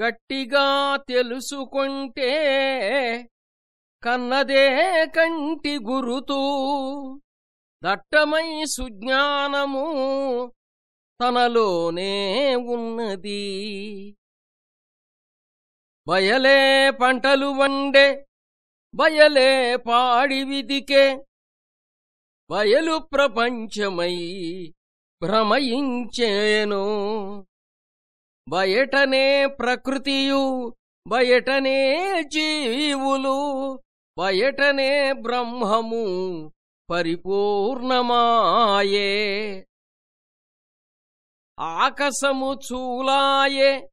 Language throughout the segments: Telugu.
గట్టిగా తెలుసుకుంటే కన్నదే కంటి గురుతూ దట్టమై సుజ్ఞానము తనలోనే ఉన్నది. బయలే పంటలు వండే బయలే పాడి విదికే బయలు ప్రపంచమై భ్రమయించేను. బయటనే ప్రకృతియు బయటనే జీవులు బయటనే బ్రహ్మము పరిపూర్ణమాయే. ఆకసము చూలాయే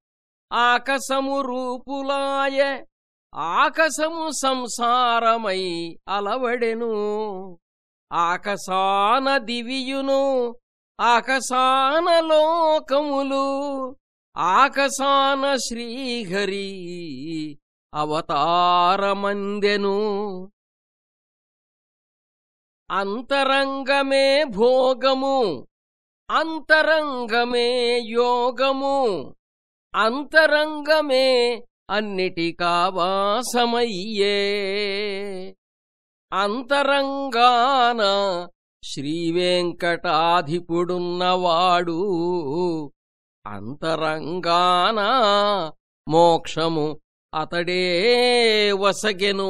ఆకసము రూపులాయే ఆకసము సంసారమై అలవడెను. ఆకసాన దివియును ఆకసాన లోకములు ఆకసాన శ్రీహరి అవతారమందెను. అంతరంగమే భోగము అంతరంగమే యోగము అంతరంగమే అన్నిటికావాసమయ్యే అంతరంగాన శ్రీవేంకటాధిపుడున్నవాడు అంతరంగాన మోక్షము అతడే వసగెను.